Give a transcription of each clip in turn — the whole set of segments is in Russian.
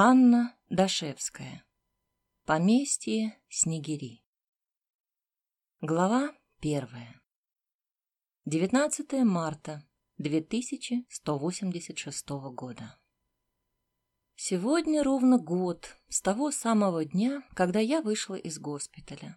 Анна Дашевская. Поместье Снегири. Глава первая. 19 марта 2186 года. Сегодня ровно год с того самого дня, когда я вышла из госпиталя.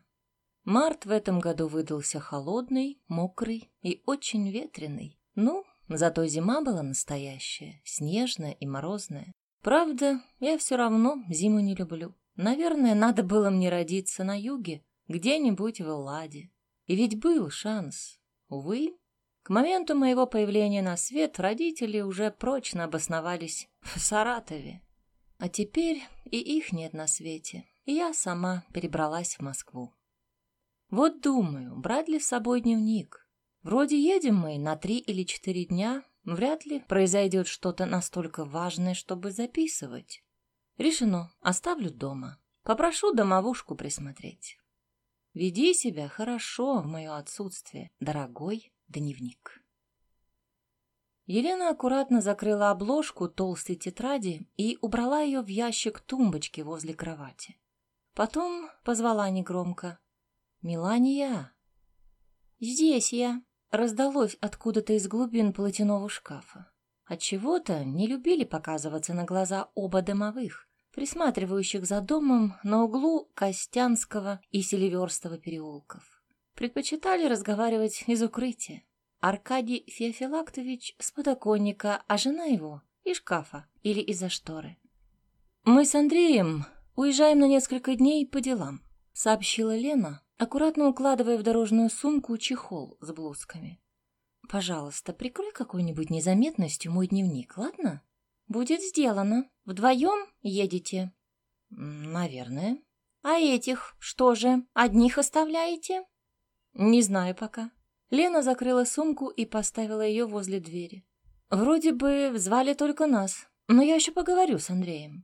Март в этом году выдался холодный, мокрый и очень ветреный. Ну, зато зима была настоящая, снежная и морозная. Правда, я все равно зиму не люблю. Наверное, надо было мне родиться на юге, где-нибудь в Элладе. И ведь был шанс. Увы, к моменту моего появления на свет родители уже прочно обосновались в Саратове. А теперь и их нет на свете, и я сама перебралась в Москву. Вот думаю, брать ли с собой дневник. Вроде едем мы на три или четыре дня, вряд ли произойдет что-то настолько важное, чтобы записывать. Решено, оставлю дома. Попрошу домовушку присмотреть. Веди себя хорошо в мое отсутствие, дорогой дневник. Елена аккуратно закрыла обложку толстой тетради и убрала ее в ящик тумбочки возле кровати. Потом позвала негромко. «Мелания!» «Здесь я!» — раздалось откуда-то из глубин платяного шкафа. Отчего-то не любили показываться на глаза оба домовых, присматривающих за домом на углу Костянского и Селиверстого переулков. Предпочитали разговаривать из укрытия. Аркадий Феофилактович с подоконника, а жена его — из шкафа или из-за шторы. «Мы с Андреем уезжаем на несколько дней по делам», — сообщила Лена, аккуратно укладывая в дорожную сумку чехол с блузками. «Пожалуйста, прикрой какой-нибудь незаметностью мой дневник, ладно?» «Будет сделано. Вдвоем едете?» «Наверное». «А этих что же, одних оставляете?» «Не знаю пока». Лена закрыла сумку и поставила ее возле двери. «Вроде бы звали только нас, но я еще поговорю с Андреем».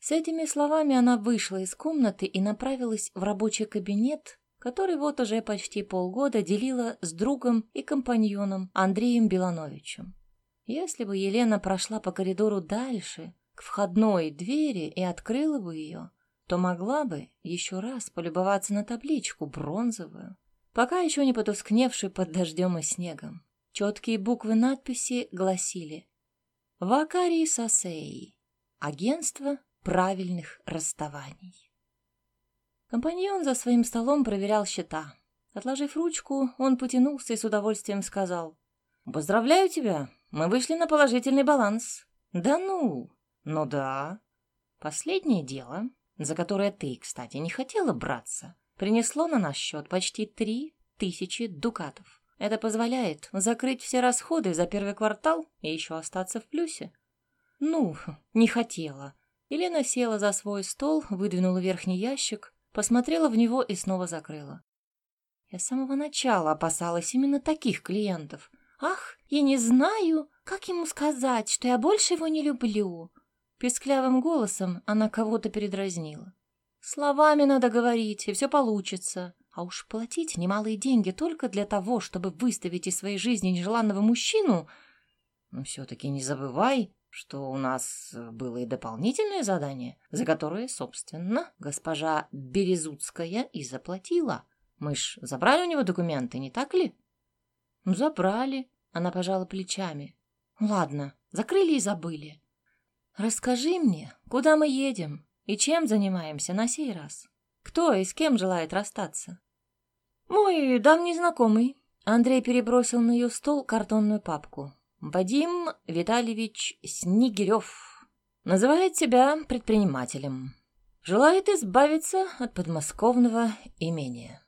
С этими словами она вышла из комнаты и направилась в рабочий кабинет, который вот уже почти полгода делила с другом и компаньоном Андреем Белановичем. Если бы Елена прошла по коридору дальше, к входной двери и открыла бы ее, то могла бы еще раз полюбоваться на табличку бронзовую, пока еще не потускневшую под дождем и снегом. Четкие буквы надписи гласили «Вакарий Сосей. Агентство правильных расставаний. Компаньон за своим столом проверял счета. Отложив ручку, он потянулся и с удовольствием сказал. «Поздравляю тебя, мы вышли на положительный баланс». «Да ну?» «Ну да». Последнее дело, за которое ты, кстати, не хотела браться, принесло на наш счет почти три тысячи дукатов. Это позволяет закрыть все расходы за первый квартал и еще остаться в плюсе. Ну, не хотела. Елена села за свой стол, выдвинула верхний ящик, посмотрела в него и снова закрыла. Я с самого начала опасалась именно таких клиентов. Ах, я не знаю, как ему сказать, что я больше его не люблю. Песклявым голосом она кого-то передразнила. Словами надо говорить, и все получится. А уж платить немалые деньги только для того, чтобы выставить из своей жизни нежеланного мужчину... Но все-таки не забывай, что у нас э, было и дополнительное задание, за которое, собственно, госпожа Березутская и заплатила. Мы ж забрали у него документы, не так ли? Забрали, она пожала плечами. Ладно, закрыли и забыли. Расскажи мне, куда мы едем и чем занимаемся на сей раз? Кто и с кем желает расстаться? Мой давний знакомый. Андрей перебросил на ее стол картонную папку. Вадим Витальевич Снегирев называет себя предпринимателем. Желает избавиться от подмосковного имения.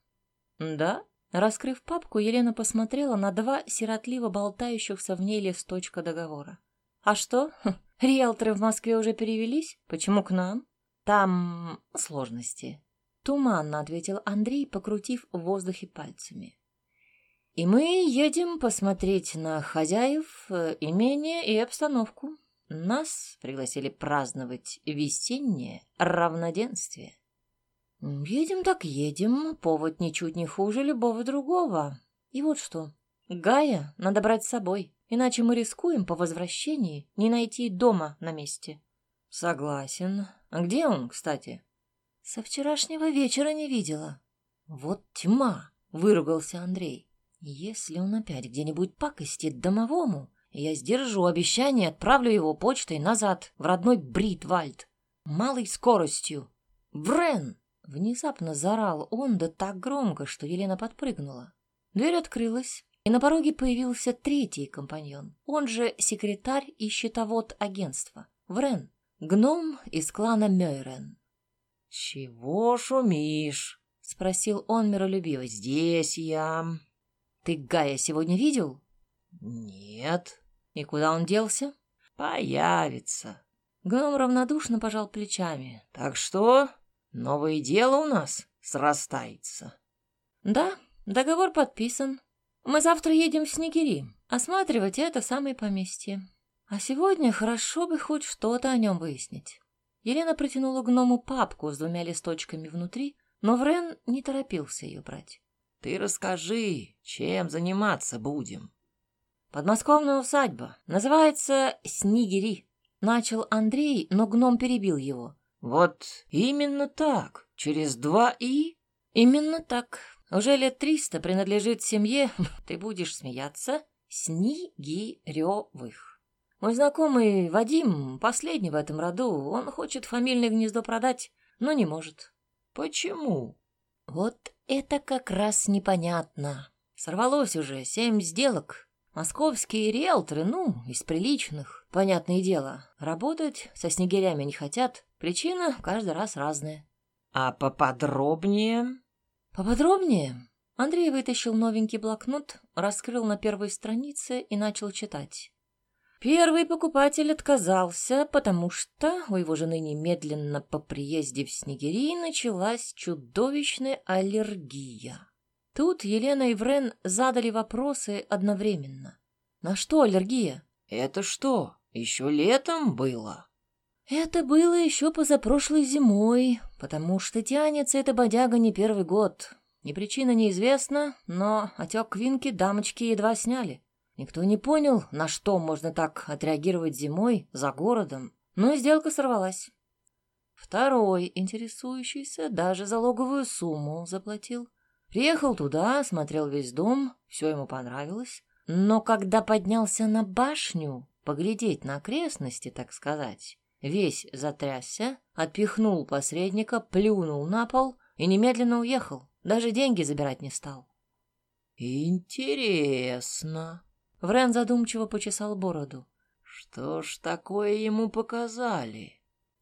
Да, раскрыв папку, Елена посмотрела на два сиротливо болтающихся в ней листочка договора. А что? Хм, риэлторы в Москве уже перевелись? Почему к нам? Там сложности. Туманно ответил Андрей, покрутив в воздухе пальцами. И мы едем посмотреть на хозяев, э, имение и обстановку. Нас пригласили праздновать весеннее равноденствие. Едем так едем, повод ничуть не хуже любого другого. И вот что, Гая надо брать с собой, иначе мы рискуем по возвращении не найти дома на месте. Согласен. Где он, кстати? Со вчерашнего вечера не видела. Вот тьма, выругался Андрей. Если он опять где-нибудь пакостит домовому, я сдержу обещание, отправлю его почтой назад в родной Бритвальд. Малой скоростью. Врен! Внезапно заорал он, да так громко, что Елена подпрыгнула. Дверь открылась, и на пороге появился третий компаньон, он же секретарь и счетовод агентства. Врен, гном из клана Мёйрен. «Чего шумишь?» — спросил он миролюбиво. «Здесь я». «Ты Гая сегодня видел?» «Нет». «И куда он делся?» «Появится». Гном равнодушно пожал плечами. «Так что, новое дело у нас срастается?» «Да, договор подписан. Мы завтра едем в Снегири, осматривать это самое поместье. А сегодня хорошо бы хоть что-то о нем выяснить». Елена протянула гному папку с двумя листочками внутри, но Врен не торопился ее брать. «Ты расскажи, чем заниматься будем?» «Подмосковная усадьба. Называется Снегири», — начал Андрей, но гном перебил его. «Вот именно так. Через два «и»?» «Именно так. Уже лет триста принадлежит семье, ты будешь смеяться, Снегиревых. Мой знакомый Вадим, последний в этом роду, он хочет фамильное гнездо продать, но не может. Почему? Вот это как раз непонятно. Сорвалось уже семь сделок, Московские риэлторы, ну, из приличных, понятное дело, работать со снегирями не хотят. Причина каждый раз разная. А поподробнее? Поподробнее? Андрей вытащил новенький блокнот, раскрыл на первой странице и начал читать. Первый покупатель отказался, потому что у его жены немедленно по приезде в Снегири началась чудовищная аллергия. Тут Елена и Врен задали вопросы одновременно. На что аллергия? Это что, еще летом было? Это было еще позапрошлой зимой, потому что тянется эта бодяга не первый год. Ни причина неизвестна, но отек квинки дамочки едва сняли. Никто не понял, на что можно так отреагировать зимой за городом, но сделка сорвалась. Второй интересующийся даже залоговую сумму заплатил. Приехал туда, смотрел весь дом, все ему понравилось. Но когда поднялся на башню, поглядеть на окрестности, так сказать, весь затрясся, отпихнул посредника, плюнул на пол и немедленно уехал. Даже деньги забирать не стал. «Интересно». Врен задумчиво почесал бороду. «Что ж такое ему показали?»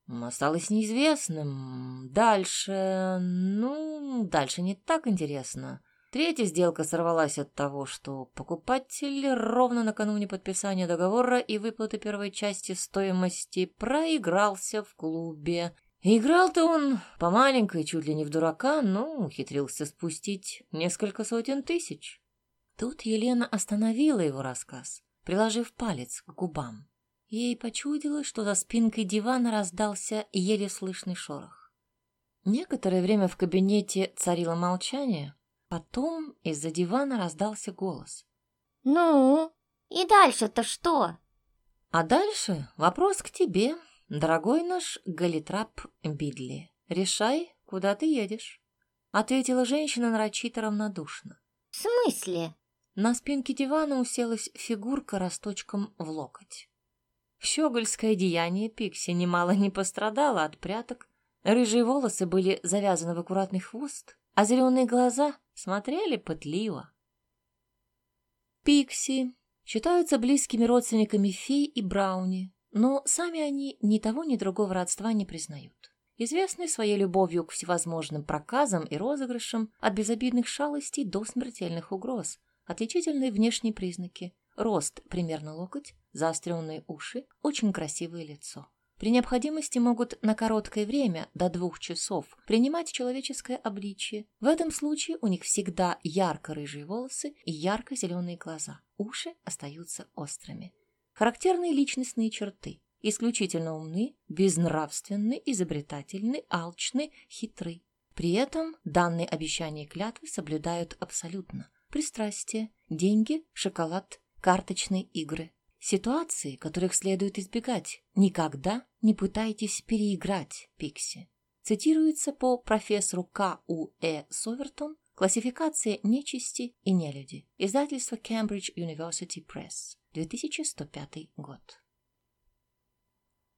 Осталось неизвестным. Дальше... Ну, дальше не так интересно. Третья сделка сорвалась от того, что покупатель ровно накануне подписания договора и выплаты первой части стоимости проигрался в клубе. Играл-то он по маленькой, чуть ли не в дурака, но ухитрился спустить несколько сотен тысяч. Тут Елена остановила его рассказ, приложив палец к губам. Ей почудилось, что за спинкой дивана раздался еле слышный шорох. Некоторое время в кабинете царило молчание, потом из-за дивана раздался голос. «Ну, и дальше-то что?» «А дальше вопрос к тебе, дорогой наш Галитрап Бидли. Решай, куда ты едешь», — ответила женщина нарочито равнодушно. «В смысле?» На спинке дивана уселась фигурка росточком в локоть. Щегольское деяние Пикси немало не пострадало от пряток. Рыжие волосы были завязаны в аккуратный хвост, а зеленые глаза смотрели пытливо. Пикси считаются близкими родственниками фей и брауни, но сами они ни того, ни другого родства не признают. Известны своей любовью к всевозможным проказам и розыгрышам от безобидных шалостей до смертельных угроз, отличительные внешние признаки – рост примерно локоть, заостренные уши, очень красивое лицо. При необходимости могут на короткое время, до двух часов, принимать человеческое обличие. В этом случае у них всегда ярко-рыжие волосы и ярко-зеленые глаза. Уши остаются острыми. Характерные личностные черты. Исключительно умны, безнравственны, изобретательны, алчны, хитры. При этом данные обещания и клятвы соблюдают абсолютно. Пристрастие, деньги, шоколад, карточные игры. Ситуации, которых следует избегать. Никогда не пытайтесь переиграть Пикси. Цитируется по профессору К. У. Э. Совертон «Классификация нечисти и нелюди». Издательство Cambridge University Press. 2105 год.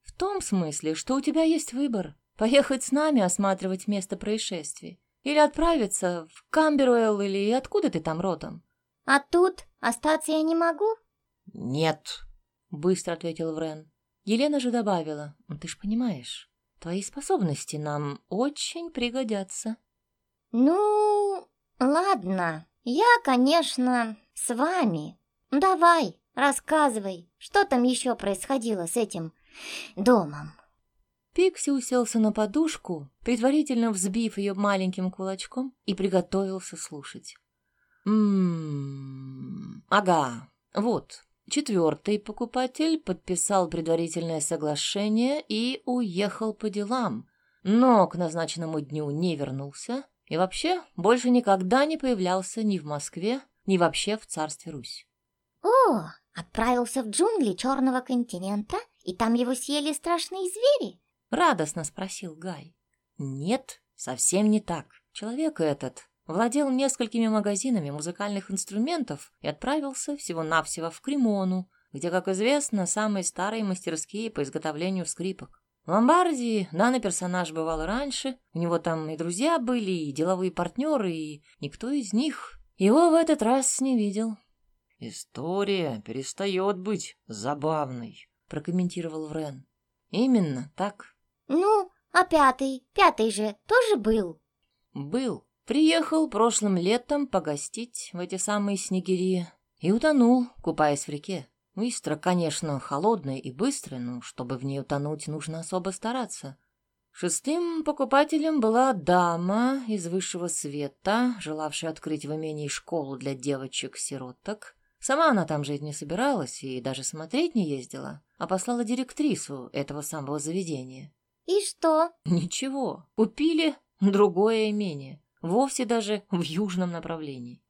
В том смысле, что у тебя есть выбор – поехать с нами осматривать место происшествия или отправиться в Камберуэлл или откуда ты там родом. А тут остаться я не могу? Нет, быстро ответил Врен. Елена же добавила, «Ну, ты ж понимаешь, твои способности нам очень пригодятся. Ну, ладно, я, конечно, с вами. Давай, рассказывай, что там еще происходило с этим домом. Пикси уселся на подушку, предварительно взбив ее маленьким кулачком, и приготовился слушать. «Ммм... Ага, вот, четвертый покупатель подписал предварительное соглашение и уехал по делам, но к назначенному дню не вернулся и вообще больше никогда не появлялся ни в Москве, ни вообще в царстве Русь». «О, отправился в джунгли Черного континента, и там его съели страшные звери?» Радостно спросил Гай. Нет, совсем не так. Человек этот владел несколькими магазинами музыкальных инструментов и отправился всего-навсего в Кремону, где, как известно, самые старые мастерские по изготовлению скрипок. В Ломбардии данный персонаж бывал раньше, у него там и друзья были, и деловые партнеры, и никто из них его в этот раз не видел. «История перестает быть забавной», — прокомментировал Врен. «Именно так. Ну, а пятый? Пятый же тоже был? Был. Приехал прошлым летом погостить в эти самые снегири и утонул, купаясь в реке. Быстро, конечно, холодная и быстрая, но чтобы в ней утонуть, нужно особо стараться. Шестым покупателем была дама из высшего света, желавшая открыть в имении школу для девочек-сироток. Сама она там жить не собиралась и даже смотреть не ездила, а послала директрису этого самого заведения. И что? Ничего, купили другое имение, вовсе даже в южном направлении.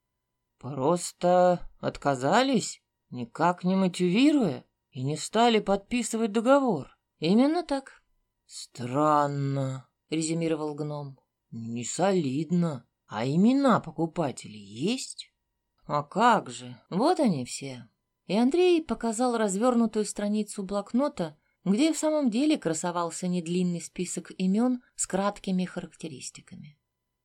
Просто отказались, никак не мотивируя, и не стали подписывать договор. Именно так. Странно, резюмировал гном. Не солидно. А имена покупателей есть? А как же, вот они все. И Андрей показал развернутую страницу блокнота, где в самом деле красовался недлинный список имен с краткими характеристиками.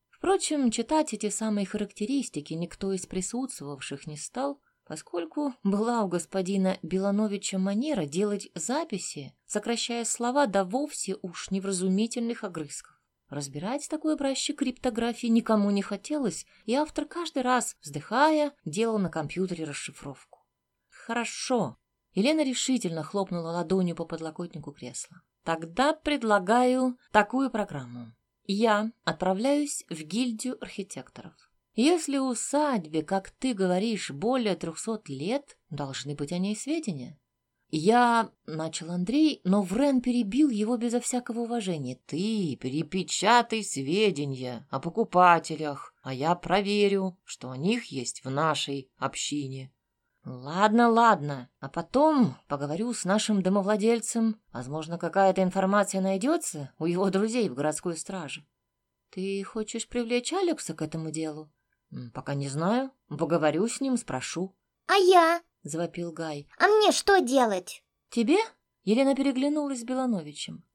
Впрочем, читать эти самые характеристики никто из присутствовавших не стал, поскольку была у господина Белановича манера делать записи, сокращая слова до вовсе уж невразумительных огрызков. Разбирать такой образчик криптографии никому не хотелось, и автор каждый раз, вздыхая, делал на компьютере расшифровку. «Хорошо», Елена решительно хлопнула ладонью по подлокотнику кресла. «Тогда предлагаю такую программу. Я отправляюсь в гильдию архитекторов. Если усадьбе, как ты говоришь, более трехсот лет, должны быть о ней сведения. Я, — начал Андрей, но Врен перебил его безо всякого уважения. Ты перепечатай сведения о покупателях, а я проверю, что о них есть в нашей общине. «Ладно, ладно. А потом поговорю с нашим домовладельцем. Возможно, какая-то информация найдется у его друзей в городской страже. Ты хочешь привлечь Алекса к этому делу? Пока не знаю. Поговорю с ним, спрошу». «А я?» — завопил Гай. «А мне что делать?» «Тебе?» — Елена переглянулась с Белановичем.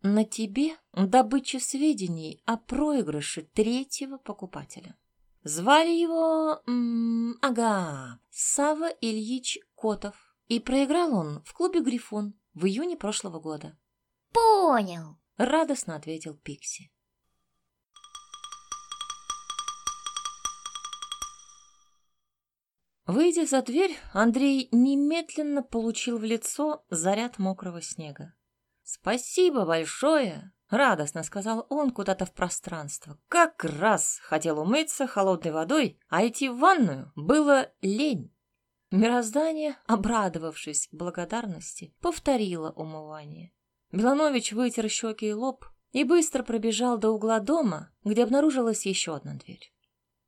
«На тебе добыча сведений о проигрыше третьего покупателя». Звали его... М -м, ага, Сава Ильич Котов. И проиграл он в клубе «Грифон» в июне прошлого года. «Понял», — радостно ответил Пикси. Выйдя за дверь, Андрей немедленно получил в лицо заряд мокрого снега. «Спасибо большое!» Радостно сказал он куда-то в пространство. Как раз хотел умыться холодной водой, а идти в ванную было лень. Мироздание, обрадовавшись благодарности, повторило умывание. Беланович вытер щеки и лоб и быстро пробежал до угла дома, где обнаружилась еще одна дверь.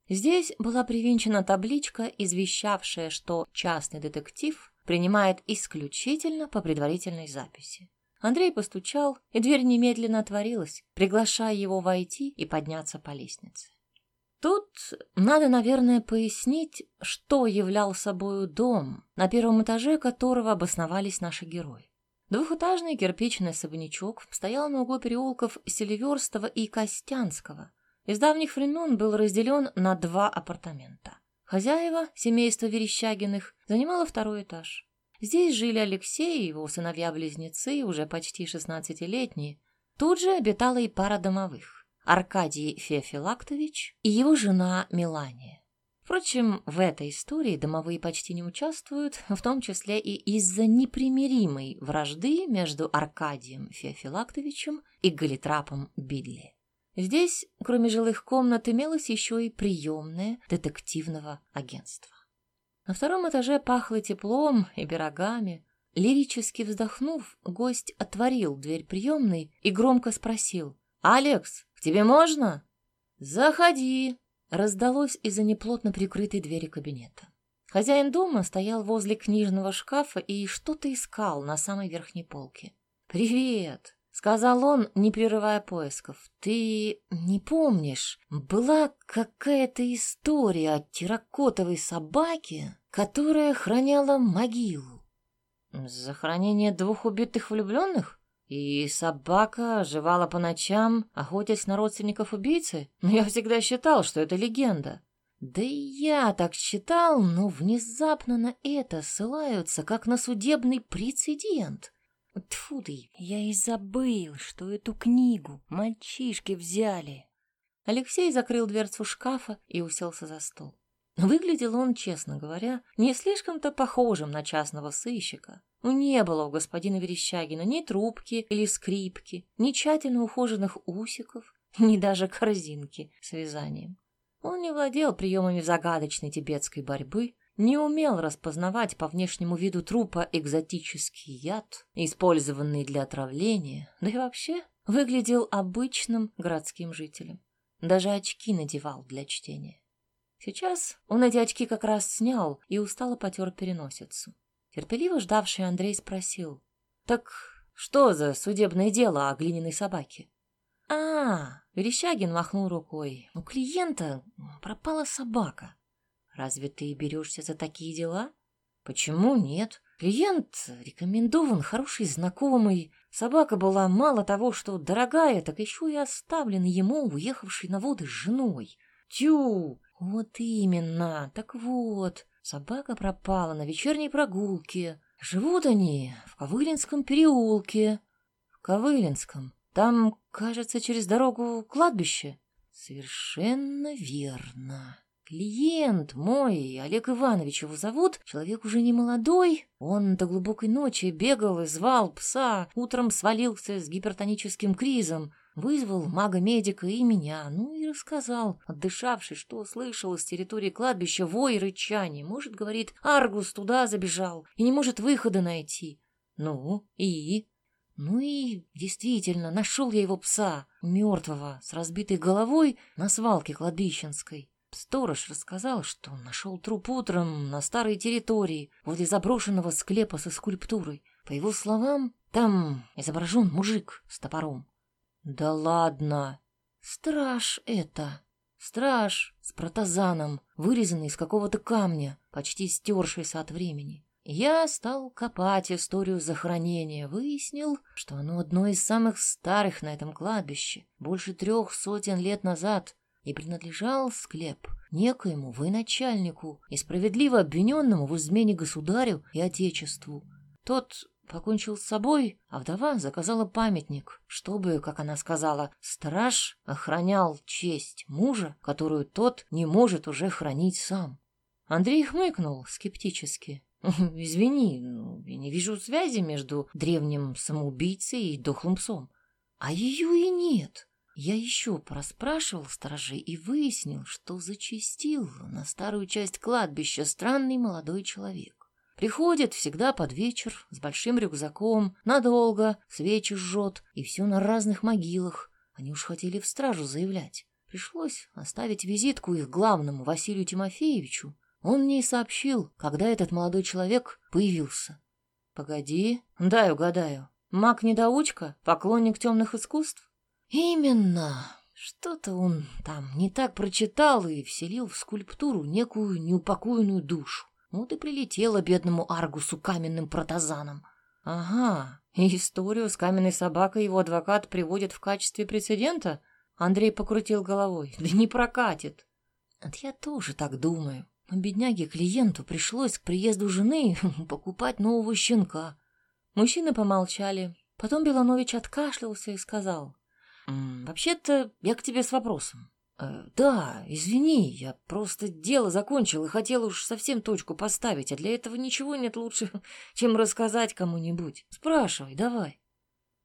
Здесь была привинчена табличка, извещавшая, что частный детектив принимает исключительно по предварительной записи. Андрей постучал, и дверь немедленно отворилась, приглашая его войти и подняться по лестнице. Тут надо, наверное, пояснить, что являл собою дом, на первом этаже которого обосновались наши герои. Двухэтажный кирпичный особнячок стоял на углу переулков Селиверстова и Костянского. Из давних времен был разделен на два апартамента. Хозяева, семейство Верещагиных, занимало второй этаж. Здесь жили Алексей и его сыновья-близнецы, уже почти шестнадцатилетние. Тут же обитала и пара домовых – Аркадий Феофилактович и его жена Мелания. Впрочем, в этой истории домовые почти не участвуют, в том числе и из-за непримиримой вражды между Аркадием Феофилактовичем и Галитрапом Бидли. Здесь, кроме жилых комнат, имелось еще и приемное детективного агентства. На втором этаже пахло теплом и пирогами. Лирически вздохнув, гость отворил дверь приемной и громко спросил. «Алекс, к тебе можно?» «Заходи!» раздалось из-за неплотно прикрытой двери кабинета. Хозяин дома стоял возле книжного шкафа и что-то искал на самой верхней полке. «Привет!» — сказал он, не прерывая поисков. «Ты не помнишь, была какая-то история о терракотовой собаке, которая охраняла могилу?» «Захоронение двух убитых влюбленных?» И собака оживала по ночам, охотясь на родственников убийцы? Но я всегда считал, что это легенда. Да и я так считал, но внезапно на это ссылаются, как на судебный прецедент. Тьфу ты, я и забыл, что эту книгу мальчишки взяли. Алексей закрыл дверцу шкафа и уселся за стол. Выглядел он, честно говоря, не слишком-то похожим на частного сыщика. Ну, не было у господина Верещагина ни трубки или скрипки, ни тщательно ухоженных усиков, ни даже корзинки с вязанием. Он не владел приемами загадочной тибетской борьбы, не умел распознавать по внешнему виду трупа экзотический яд, использованный для отравления, да и вообще выглядел обычным городским жителем. Даже очки надевал для чтения. Сейчас он эти очки как раз снял и устало потер переносицу. Терпеливо ждавший Андрей спросил. «Так что за судебное дело о глиняной собаке?» «А, Верещагин махнул рукой. У клиента пропала собака. Разве ты берешься за такие дела?» «Почему нет? Клиент рекомендован, хороший знакомый. Собака была мало того, что дорогая, так еще и оставлена ему, уехавшей на воды с женой. Тю, вот именно. Так вот, собака пропала на вечерней прогулке. Живут они в Ковылинском переулке. В Ковылинском. Там, кажется, через дорогу кладбище. Совершенно верно. Клиент мой, Олег Иванович его зовут, человек уже не молодой. Он до глубокой ночи бегал и звал пса, утром свалился с гипертоническим кризом. Вызвал мага-медика и меня, ну и рассказал, отдышавшись, что слышал с территории кладбища вой и рычание. Может, говорит, Аргус туда забежал и не может выхода найти. Ну, и? Ну и действительно, нашел я его пса, мертвого, с разбитой головой на свалке кладбищенской. Сторож рассказал, что нашел труп утром на старой территории, возле заброшенного склепа со скульптурой. По его словам, там изображен мужик с топором. Да ладно. Страж это. Страж с протазаном, вырезанный из какого-то камня, почти стершийся от времени. Я стал копать историю захоронения, выяснил, что оно одно из самых старых на этом кладбище, больше трех сотен лет назад, и принадлежал склеп некоему военачальнику и справедливо обвиненному в измене государю и отечеству. Тот покончил с собой, а вдова заказала памятник, чтобы, как она сказала, страж охранял честь мужа, которую тот не может уже хранить сам. Андрей хмыкнул скептически. «Извини, я не вижу связи между древним самоубийцей и дохлым псом. А ее и нет. Я еще проспрашивал сторожей и выяснил, что зачастил на старую часть кладбища странный молодой человек. Приходит всегда под вечер с большим рюкзаком, надолго, свечи жжет, и все на разных могилах. Они уж хотели в стражу заявлять. Пришлось оставить визитку их главному Василию Тимофеевичу. Он мне и сообщил, когда этот молодой человек появился. Погоди, дай угадаю. Маг-недоучка? Поклонник темных искусств? Именно. Что-то он там не так прочитал и вселил в скульптуру некую неупокоенную душу. Вот и прилетело бедному Аргусу каменным протазаном. Ага, и историю с каменной собакой его адвокат приводит в качестве прецедента? Андрей покрутил головой. Да не прокатит. Вот я тоже так думаю. Но бедняге-клиенту пришлось к приезду жены покупать нового щенка. Мужчины помолчали. Потом Беланович откашлялся и сказал. «Вообще-то я к тебе с вопросом. Э, да, извини, я просто дело закончил и хотел уж совсем точку поставить, а для этого ничего нет лучше, чем рассказать кому-нибудь. Спрашивай, давай».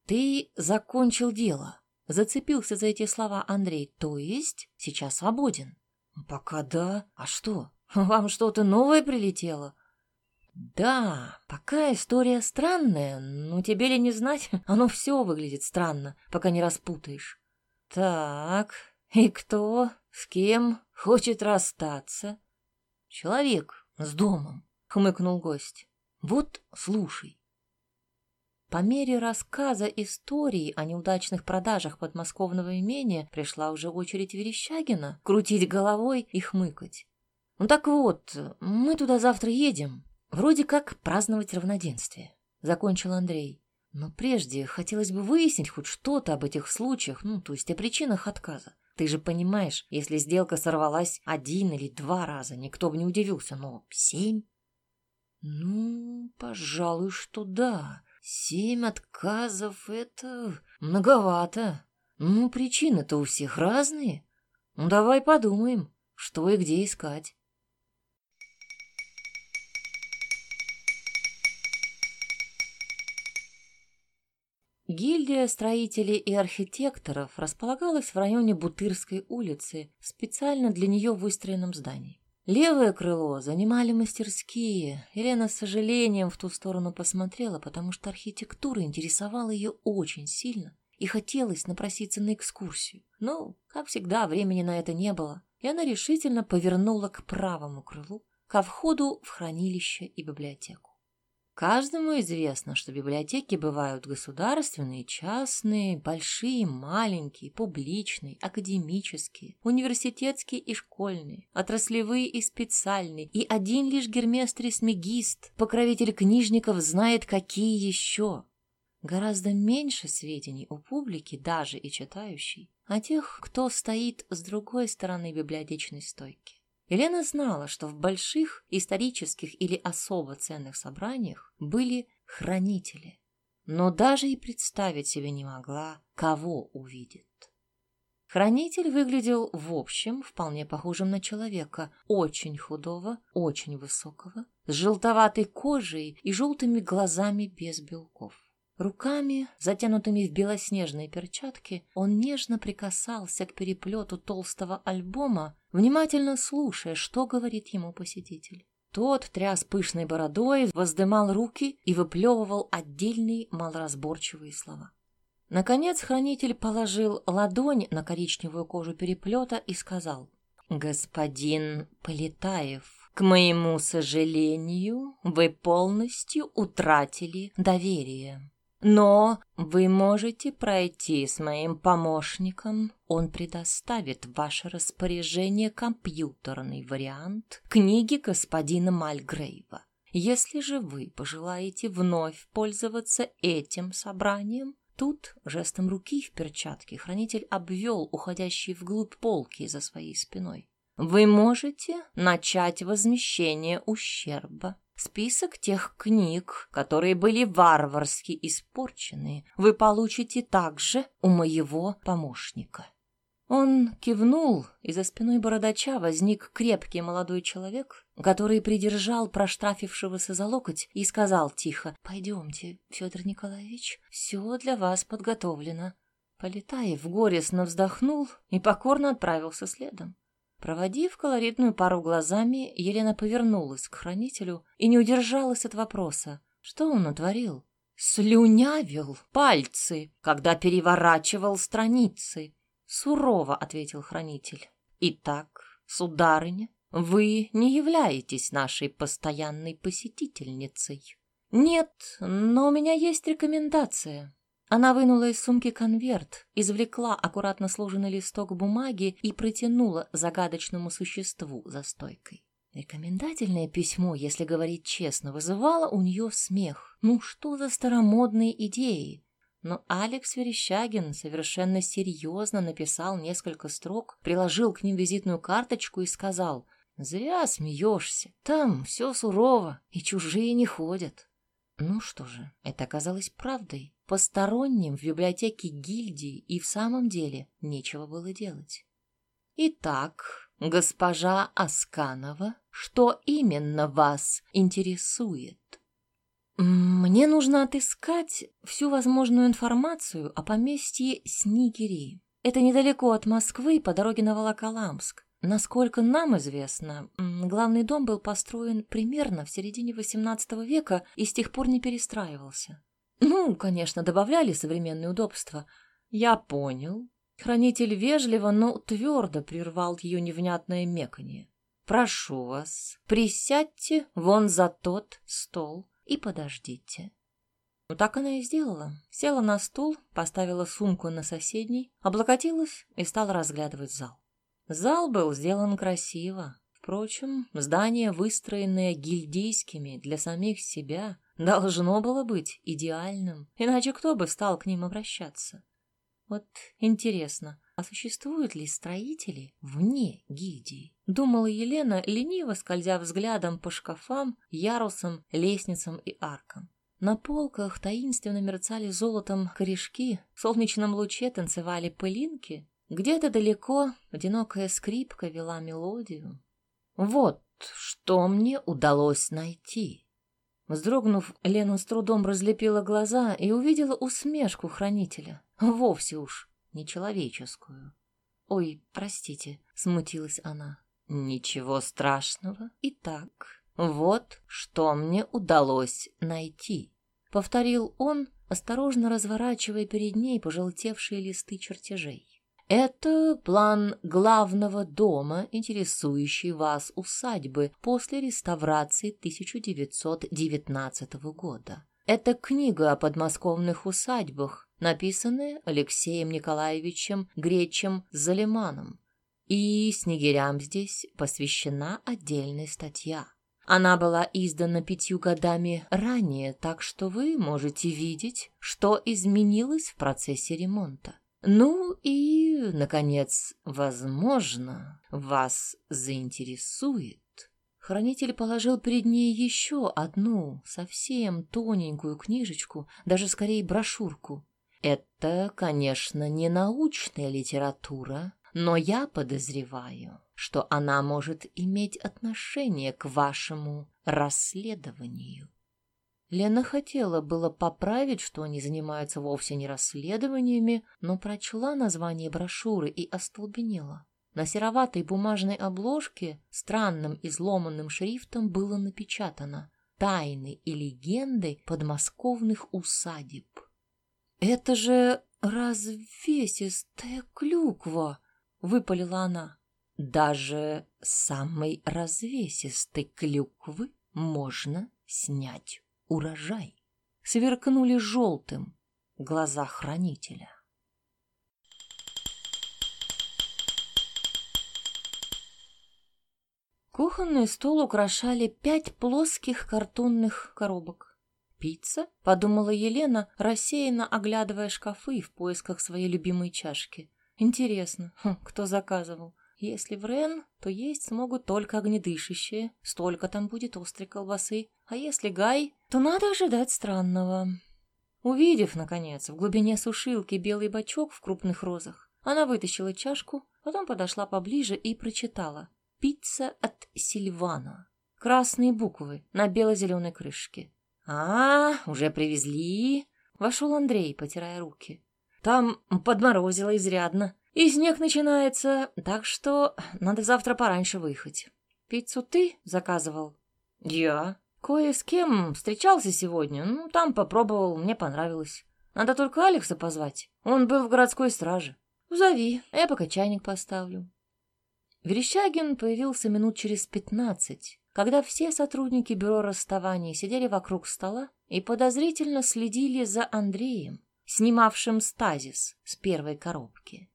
«Ты закончил дело», — зацепился за эти слова Андрей. «То есть сейчас свободен?» «Пока да. А что? Вам что-то новое прилетело?» «Да, пока история странная, но тебе ли не знать, оно все выглядит странно, пока не распутаешь». «Так, и кто, с кем хочет расстаться?» «Человек с домом», — хмыкнул гость. «Вот слушай». По мере рассказа истории о неудачных продажах подмосковного имения пришла уже очередь Верещагина крутить головой и хмыкать. «Ну так вот, мы туда завтра едем, вроде как праздновать равноденствие», — закончил Андрей. «Но прежде хотелось бы выяснить хоть что-то об этих случаях, ну, то есть о причинах отказа. Ты же понимаешь, если сделка сорвалась один или два раза, никто бы не удивился, но семь?» «Ну, пожалуй, что да», Семь отказов — это многовато. Ну, причины-то у всех разные. Ну, давай подумаем, что и где искать. Гильдия строителей и архитекторов располагалась в районе Бутырской улицы специально для нее выстроенном здании. Левое крыло занимали мастерские. Елена с сожалением в ту сторону посмотрела, потому что архитектура интересовала ее очень сильно и хотелось напроситься на экскурсию. Но, как всегда, времени на это не было, и она решительно повернула к правому крылу, ко входу в хранилище и библиотеку. Каждому известно, что библиотеки бывают государственные, частные, большие, маленькие, публичные, академические, университетские и школьные, отраслевые и специальные, и один лишь Гермес Трисмегист, покровитель книжников, знает, какие еще. Гораздо меньше сведений у публики, даже и читающей, о тех, кто стоит с другой стороны библиотечной стойки. Елена знала, что в больших исторических или особо ценных собраниях были хранители, но даже и представить себе не могла, кого увидит. Хранитель выглядел в общем вполне похожим на человека, очень худого, очень высокого, с желтоватой кожей и желтыми глазами без белков. Руками, затянутыми в белоснежные перчатки, он нежно прикасался к переплету толстого альбома, внимательно слушая, что говорит ему посетитель. Тот тряс пышной бородой, воздымал руки и выплевывал отдельные малоразборчивые слова. Наконец хранитель положил ладонь на коричневую кожу переплета и сказал, «Господин Полетаев, к моему сожалению, вы полностью утратили доверие. Но вы можете пройти с моим помощником. Он предоставит в ваше распоряжение компьютерный вариант книги господина Мальгрейва. Если же вы пожелаете вновь пользоваться этим собранием, Тут жестом руки в перчатке хранитель обвел уходящие вглубь полки за своей спиной. Вы можете начать возмещение ущерба. Список тех книг, которые были варварски испорчены, вы получите также у моего помощника. Он кивнул, и за спиной бородача возник крепкий молодой человек, который придержал проштрафившегося за локоть и сказал тихо, «Пойдемте, Федор Николаевич, все для вас подготовлено». Полетаев горестно вздохнул и покорно отправился следом. Проводив колоритную пару глазами, Елена повернулась к хранителю и не удержалась от вопроса. Что он натворил? Слюнявил пальцы, когда переворачивал страницы. Сурово ответил хранитель. Итак, сударыня, Вы не являетесь нашей постоянной посетительницей. Нет, но у меня есть рекомендация. Она вынула из сумки конверт, извлекла аккуратно сложенный листок бумаги и протянула загадочному существу за стойкой. Рекомендательное письмо, если говорить честно, вызывало у нее смех. Ну что за старомодные идеи? Но Алекс Верещагин совершенно серьезно написал несколько строк, приложил к ним визитную карточку и сказал «Зря смеешься, там все сурово, и чужие не ходят». Ну что же, это оказалось правдой. Посторонним в библиотеке гильдии и в самом деле нечего было делать. Итак, госпожа Асканова, что именно вас интересует? Мне нужно отыскать всю возможную информацию о поместье Снигири. Это недалеко от Москвы по дороге на Волоколамск. Насколько нам известно, главный дом был построен примерно в середине XVIII века и с тех пор не перестраивался. Ну, конечно, добавляли современные удобства. Я понял. Хранитель вежливо, но твердо прервал ее невнятное меканье. Прошу вас, присядьте вон за тот стол и подождите. Ну, так она и сделала. Села на стул, поставила сумку на соседний, облокотилась и стала разглядывать зал. Зал был сделан красиво. Впрочем, здание, выстроенное гильдейскими для самих себя, должно было быть идеальным, иначе кто бы стал к ним обращаться? Вот интересно, а существуют ли строители вне гильдии? Думала Елена, лениво скользя взглядом по шкафам, ярусам, лестницам и аркам. На полках таинственно мерцали золотом корешки, в солнечном луче танцевали пылинки, где-то далеко одинокая скрипка вела мелодию. Вот что мне удалось найти. Вздрогнув, Лена с трудом разлепила глаза и увидела усмешку хранителя. Вовсе уж нечеловеческую. «Ой, простите», — смутилась она. «Ничего страшного. Итак, вот что мне удалось найти», — повторил он, осторожно разворачивая перед ней пожелтевшие листы чертежей. Это план главного дома, интересующий вас усадьбы после реставрации 1919 года. Это книга о подмосковных усадьбах, написанная Алексеем Николаевичем Гречем Залиманом. И снегирям здесь посвящена отдельная статья. Она была издана пятью годами ранее, так что вы можете видеть, что изменилось в процессе ремонта. Ну и, наконец, возможно, вас заинтересует. Хранитель положил перед ней еще одну, совсем тоненькую книжечку, даже скорее брошюрку. Это, конечно, не научная литература, но я подозреваю, что она может иметь отношение к вашему расследованию. Лена хотела было поправить, что они занимаются вовсе не расследованиями, но прочла название брошюры и остолбенела. На сероватой бумажной обложке странным изломанным шрифтом было напечатано «Тайны и легенды подмосковных усадеб». «Это же развесистая клюква!» — выпалила она. «Даже самой развесистой клюквы можно снять урожай. Сверкнули желтым глаза хранителя. Кухонный стол украшали пять плоских картонных коробок. «Пицца?» — подумала Елена, рассеянно оглядывая шкафы в поисках своей любимой чашки. «Интересно, хм, кто заказывал? Если в Рен, то есть смогут только огнедышащие, столько там будет острой колбасы. А если Гай, то надо ожидать странного. Увидев, наконец, в глубине сушилки белый бачок в крупных розах, она вытащила чашку, потом подошла поближе и прочитала «Пицца от Сильвана». Красные буквы на бело-зеленой крышке. «А, уже привезли!» — вошел Андрей, потирая руки. «Там подморозило изрядно. И снег начинается, так что надо завтра пораньше выехать. Пиццу ты заказывал? Я. Кое с кем встречался сегодня. Ну, там попробовал, мне понравилось. Надо только Алекса позвать. Он был в городской страже. Зови, я пока чайник поставлю. Верещагин появился минут через пятнадцать, когда все сотрудники бюро расставаний сидели вокруг стола и подозрительно следили за Андреем, снимавшим стазис с первой коробки.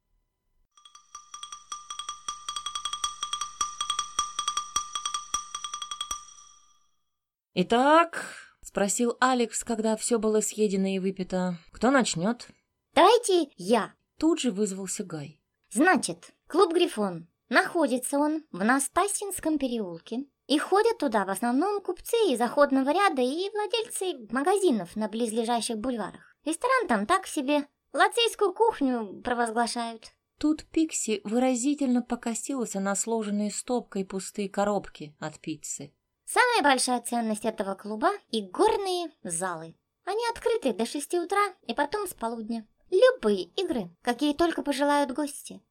«Итак», — спросил Алекс, когда все было съедено и выпито, — «кто начнет?» «Давайте я». Тут же вызвался Гай. «Значит, клуб «Грифон». Находится он в Настасинском переулке. И ходят туда в основном купцы из заходного ряда и владельцы магазинов на близлежащих бульварах. Ресторан там так себе. Латвийскую кухню провозглашают. Тут Пикси выразительно покосилась на сложенные стопкой пустые коробки от пиццы. Самая большая ценность этого клуба – и горные залы. Они открыты до шести утра и потом с полудня. Любые игры, какие только пожелают гости.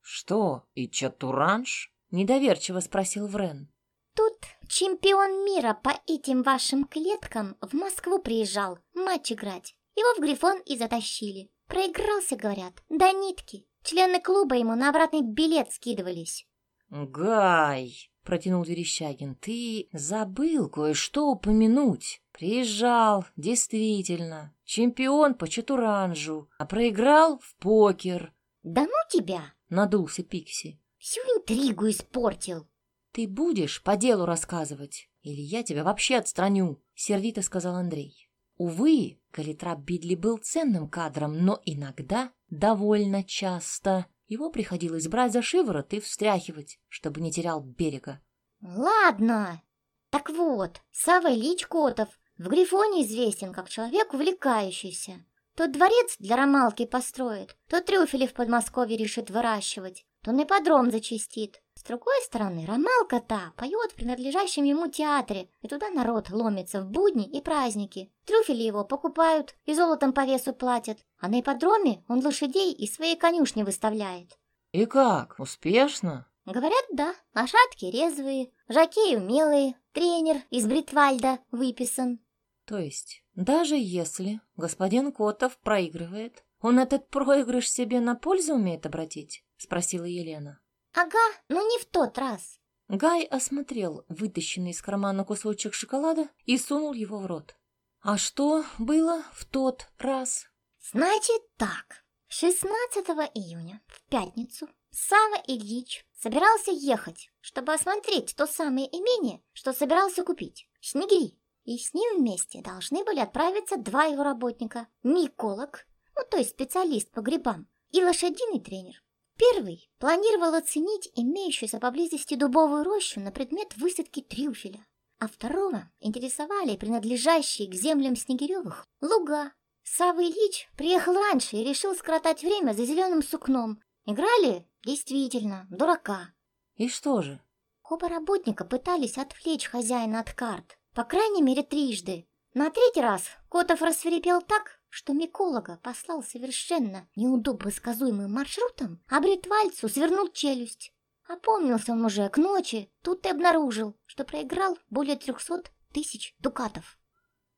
«Что, и чатуранж?» – недоверчиво спросил Врен. Тут чемпион мира по этим вашим клеткам в Москву приезжал матч играть. Его в Грифон и затащили. Проигрался, говорят, до нитки. Члены клуба ему на обратный билет скидывались. «Гай!» — протянул Верещагин. «Ты забыл кое-что упомянуть. Приезжал, действительно, чемпион по чатуранжу, а проиграл в покер». «Да ну тебя!» — надулся Пикси. «Всю интригу испортил». «Ты будешь по делу рассказывать, или я тебя вообще отстраню», — сердито сказал Андрей. Увы, Калитрап Бидли был ценным кадром, но иногда, довольно часто, его приходилось брать за шиворот и встряхивать, чтобы не терял берега. «Ладно. Так вот, Сава Ильич Котов в Грифоне известен как человек увлекающийся. То дворец для Ромалки построит, то трюфели в Подмосковье решит выращивать, то на ипподром зачистит. С другой стороны, Ромалка-то поет в принадлежащем ему театре, и туда народ ломится в будни и праздники. Трюфели его покупают и золотом по весу платят, а на ипподроме он лошадей из своей конюшни выставляет. «И как, успешно?» Говорят, да, лошадки резвые, жакеи умелые, тренер из Бритвальда выписан. То есть, даже если господин Котов проигрывает, он этот проигрыш себе на пользу умеет обратить? Спросила Елена. Ага, но не в тот раз. Гай осмотрел вытащенный из кармана кусочек шоколада и сунул его в рот. А что было в тот раз? Значит так, 16 июня, в пятницу, Сава Ильич собирался ехать, чтобы осмотреть то самое имение, что собирался купить, Снегири. И с ним вместе должны были отправиться два его работника, миколог, ну то есть специалист по грибам, и лошадиный тренер. Первый планировал оценить имеющуюся поблизости дубовую рощу на предмет высадки трюфеля, а второго интересовали принадлежащие к землям Снегиревых луга. Савва Ильич приехал раньше и решил скоротать время за зеленым сукном. Играли, действительно, дурака. И что же? Оба работника пытались отвлечь хозяина от карт, по крайней мере трижды. На третий раз Котов рассверепел так, что Миколога послал совершенно неудобно сказуемым маршрутом, а Бритвальцу свернул челюсть. Опомнился он уже к ночи, тут и обнаружил, что проиграл более трехсот тысяч дукатов.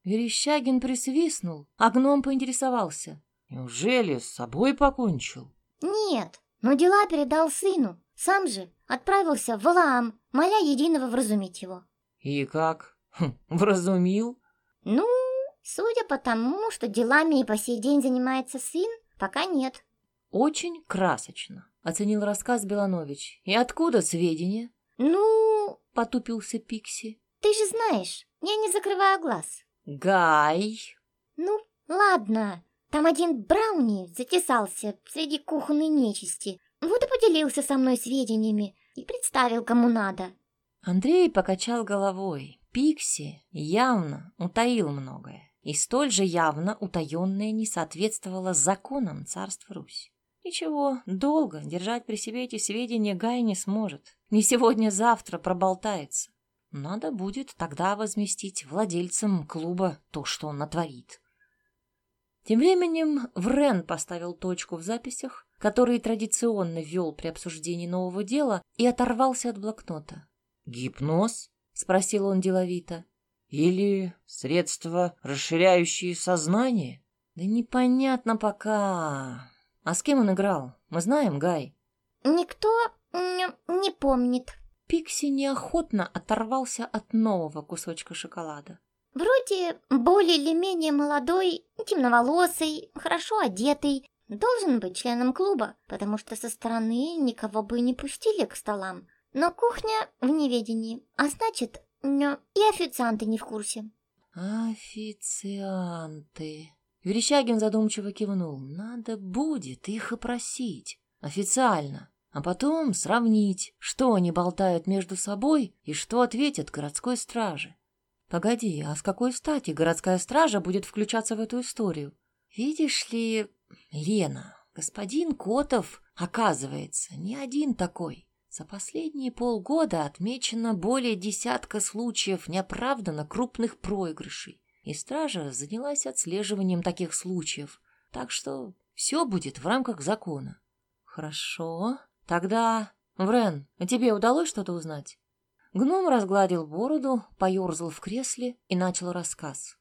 Верещагин присвистнул, а гном поинтересовался. «Неужели с собой покончил?» «Нет, но дела передал сыну. Сам же отправился в Валаам, моля единого вразумить его». «И как? Хм, вразумил?» «Ну, судя по тому, что делами и по сей день занимается сын, пока нет». «Очень красочно», — оценил рассказ Беланович. «И откуда сведения?» «Ну...» — потупился Пикси. «Ты же знаешь, я не закрываю глаз». «Гай!» «Ну, ладно, там один Брауни затесался среди кухонной нечисти, вот и поделился со мной сведениями и представил, кому надо». Андрей покачал головой. Пикси явно утаил многое, и столь же явно утаенное не соответствовало законам царства Русь. Ничего, долго держать при себе эти сведения Гай не сможет. Не сегодня-завтра проболтается. Надо будет тогда возместить владельцам клуба то, что он натворит. Тем временем Врен поставил точку в записях, которые традиционно вел при обсуждении нового дела, и оторвался от блокнота. «Гипноз?» — спросил он деловито. «Или средства, расширяющие сознание?» «Да непонятно пока. А с кем он играл? Мы знаем, Гай?» «Никто Не, не помнит. Пикси неохотно оторвался от нового кусочка шоколада. Вроде более или менее молодой, темноволосый, хорошо одетый, должен быть членом клуба, потому что со стороны никого бы не пустили к столам. Но кухня в неведении, а значит, и официанты не в курсе. Официанты. Верещагин задумчиво кивнул. Надо будет их опросить. Официально. А потом сравнить, что они болтают между собой и что ответят городской страже. Погоди, а с какой стати городская стража будет включаться в эту историю? Видишь ли, Лена, господин Котов, оказывается, не один такой. За последние полгода отмечено более десятка случаев неоправданно крупных проигрышей, и стража занялась отслеживанием таких случаев, так что все будет в рамках закона. Хорошо, тогда... Врен, тебе удалось что-то узнать? Гном разгладил бороду, поерзал в кресле и начал рассказ.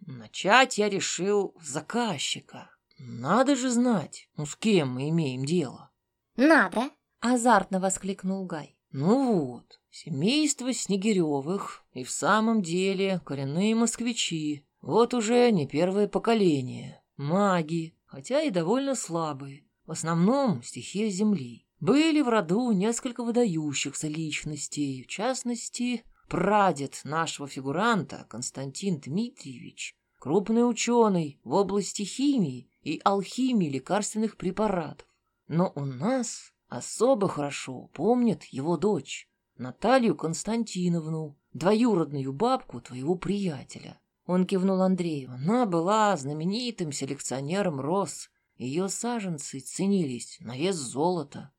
Начать я решил с заказчика. Надо же знать, ну с кем мы имеем дело. Надо, Азартно воскликнул Гай. Ну вот, семейство Снегиревых и в самом деле коренные москвичи. Вот уже не первое поколение. Маги, хотя и довольно слабые. В основном стихия земли. Были в роду несколько выдающихся личностей, в частности, прадед нашего фигуранта Константин Дмитриевич, крупный ученый в области химии и алхимии лекарственных препаратов. Но у нас Особо хорошо помнит его дочь, Наталью Константиновну, двоюродную бабку твоего приятеля. Он кивнул Андрею. Она была знаменитым селекционером роз. Ее саженцы ценились на вес золота.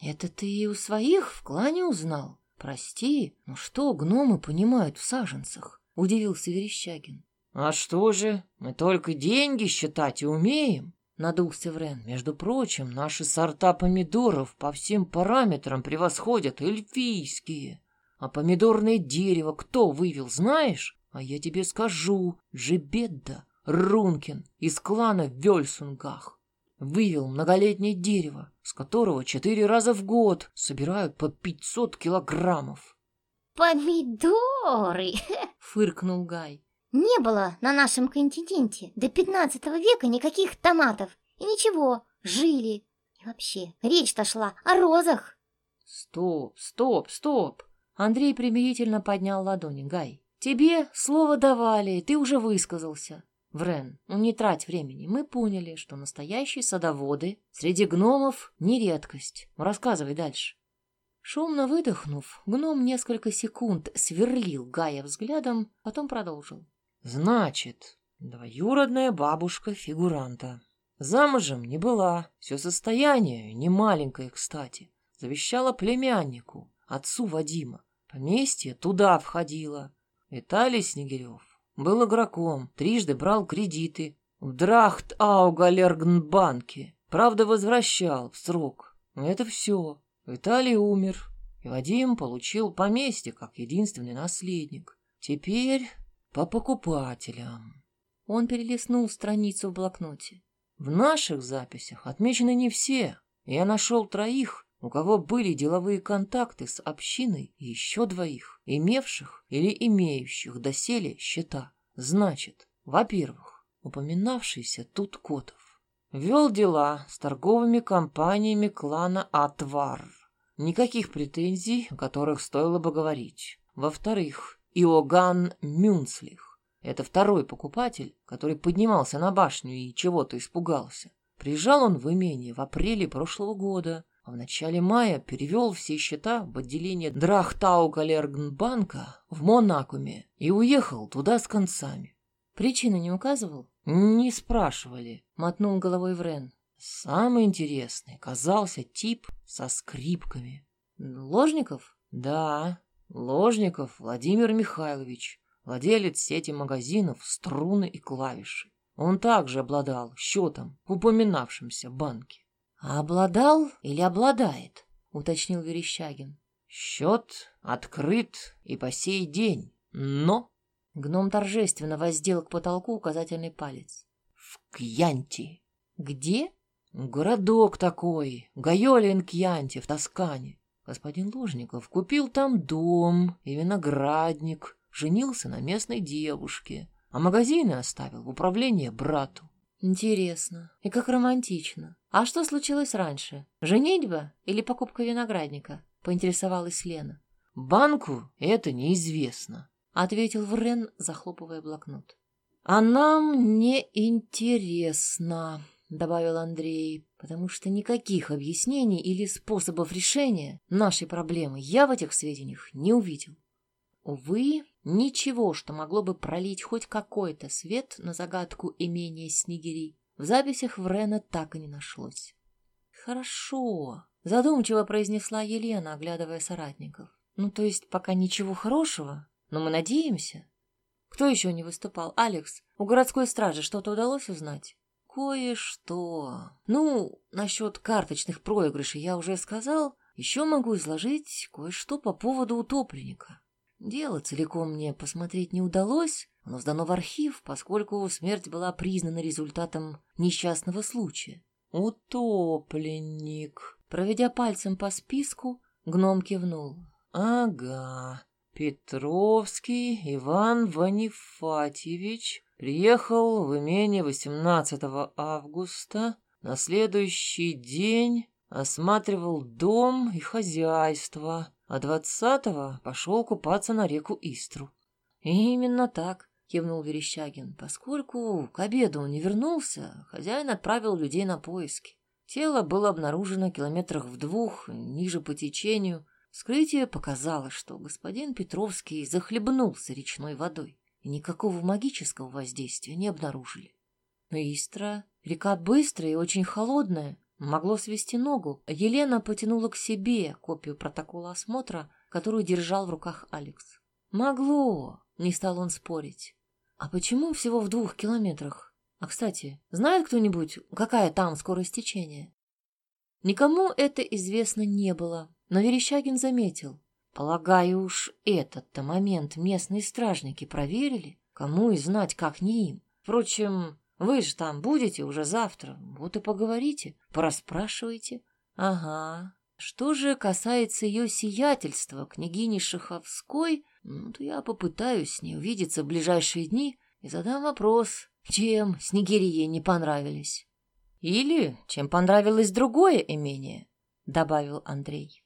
Это ты и у своих в клане узнал? Прости, но что гномы понимают в саженцах? Удивился Верещагин. А что же, мы только деньги считать и умеем. Надулся Врен. Между прочим, наши сорта помидоров по всем параметрам превосходят эльфийские. А помидорное дерево кто вывел, знаешь? А я тебе скажу, Джебедда Рункин из клана Вельсунгах вывел многолетнее дерево, с которого четыре раза в год собирают по пятьсот килограммов. «Помидоры!» — фыркнул Гай. Не было на нашем континенте до 15 века никаких томатов. И ничего, жили. И вообще, речь-то шла о розах. Стоп, стоп, стоп. Андрей примирительно поднял ладони. Гай, тебе слово давали, ты уже высказался. Врен, ну не трать времени. Мы поняли, что настоящие садоводы среди гномов не редкость. Рассказывай дальше. Шумно выдохнув, гном несколько секунд сверлил Гая взглядом, потом продолжил. Значит, двоюродная бабушка фигуранта. Замужем не была, все состояние, не маленькое, кстати, завещала племяннику, отцу Вадима. Поместье туда входило. Виталий Снегирев был игроком, трижды брал кредиты в Драхт-Аугалергнбанке. Правда, возвращал в срок. Но это все. Виталий умер, и Вадим получил поместье как единственный наследник. Теперь по покупателям. Он перелистнул страницу в блокноте. В наших записях отмечены не все. Я нашел троих, у кого были деловые контакты с общиной, и еще двоих, имевших или имеющих доселе счета. Значит, во-первых, упоминавшийся тут Котов вел дела с торговыми компаниями клана Атвар. Никаких претензий, о которых стоило бы говорить. Во-вторых, Иоганн Мюнцлих. Это второй покупатель, который поднимался на башню и чего-то испугался. Приезжал он в имение в апреле прошлого года, а в начале мая перевел все счета в отделение Драхтаугалергнбанка в Монакуме и уехал туда с концами. Причину не указывал? Не спрашивали, мотнул головой Врен. Самый интересный казался тип со скрипками. Ложников? Да, Ложников Владимир Михайлович, владелец сети магазинов «Струны и клавиши». Он также обладал счетом в упоминавшемся банке. «А обладал или обладает?» — уточнил Верещагин. «Счет открыт и по сей день, но...» Гном торжественно воздел к потолку указательный палец. «В Кьянти». «Где?» Городок такой, Гайолин-Кьянти в Тоскане. Господин Лужников купил там дом и виноградник, женился на местной девушке, а магазины оставил в управление брату. Интересно. И как романтично. А что случилось раньше? Женитьба или покупка виноградника? Поинтересовалась Лена. Банку это неизвестно, ответил Врен, захлопывая блокнот. А нам не интересно, добавил Андрей, потому что никаких объяснений или способов решения нашей проблемы я в этих сведениях не увидел. Увы, ничего, что могло бы пролить хоть какой-то свет на загадку имения Снегири, в записях Врена так и не нашлось. «Хорошо», — задумчиво произнесла Елена, оглядывая соратников. «Ну, то есть пока ничего хорошего, но мы надеемся». «Кто еще не выступал? Алекс, у городской стражи что-то удалось узнать?» «Кое-что. Ну, насчет карточных проигрышей я уже сказал. Еще могу изложить кое-что по поводу утопленника. Дело целиком мне посмотреть не удалось, оно сдано в архив, поскольку смерть была признана результатом несчастного случая. «Утопленник», проведя пальцем по списку, гном кивнул. «Ага, Петровский Иван Ванифатьевич приехал в имение 18 августа, на следующий день осматривал дом и хозяйство, а двадцатого пошел купаться на реку Истру. «Именно так», — кивнул Верещагин. «Поскольку к обеду он не вернулся, хозяин отправил людей на поиски. Тело было обнаружено километрах в двух, ниже по течению. Вскрытие показало, что господин Петровский захлебнулся речной водой, и никакого магического воздействия не обнаружили. Но Истра — река быстрая и очень холодная, Могло свести ногу. Елена потянула к себе копию протокола осмотра, которую держал в руках Алекс. Могло, не стал он спорить. А почему всего в двух километрах? А, кстати, знает кто-нибудь, какая там скорость течения? Никому это известно не было, но Верещагин заметил. Полагаю уж этот-то момент местные стражники проверили, кому и знать, как не им. Впрочем, вы же там будете уже завтра, вот и поговорите, порасспрашивайте. Ага. Что же касается ее сиятельства, княгини Шаховской, ну, то я попытаюсь с ней увидеться в ближайшие дни и задам вопрос, чем снегири не понравились. Или чем понравилось другое имение, добавил Андрей.